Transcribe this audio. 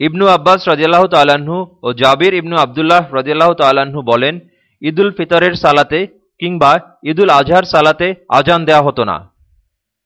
ইবনু আব্বাস রদিয়াল্লাহ তাল্লাহ্ন ও জাবির ইবনু আবদুল্লাহ রদিয়াল্লাহ তাল্লাহ্ন বলেন, ঈদুল ফিতরের সালাতে কিংবা ঈদুল আজহার সালাতে আজান দেয়া হতো না।